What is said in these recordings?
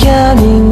Becoming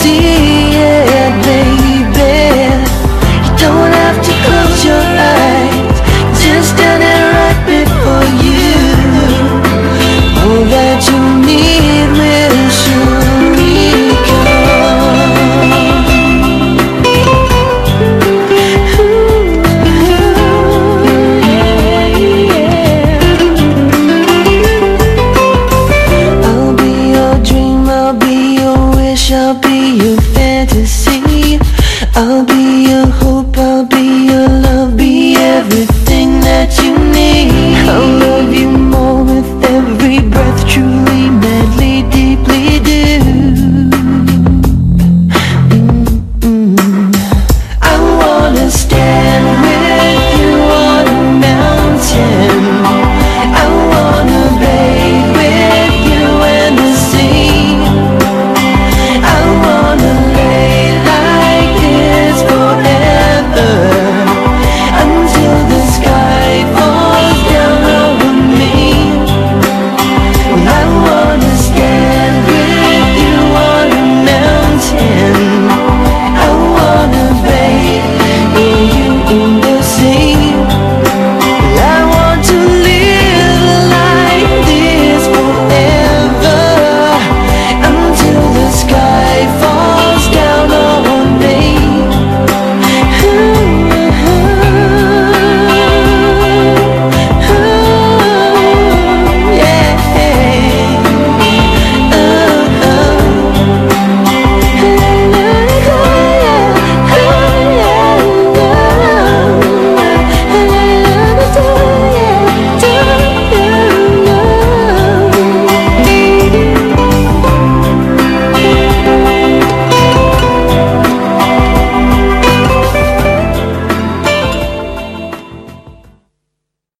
still I'll be your hope, I'll be your love, be everything that you need. I'll love you more.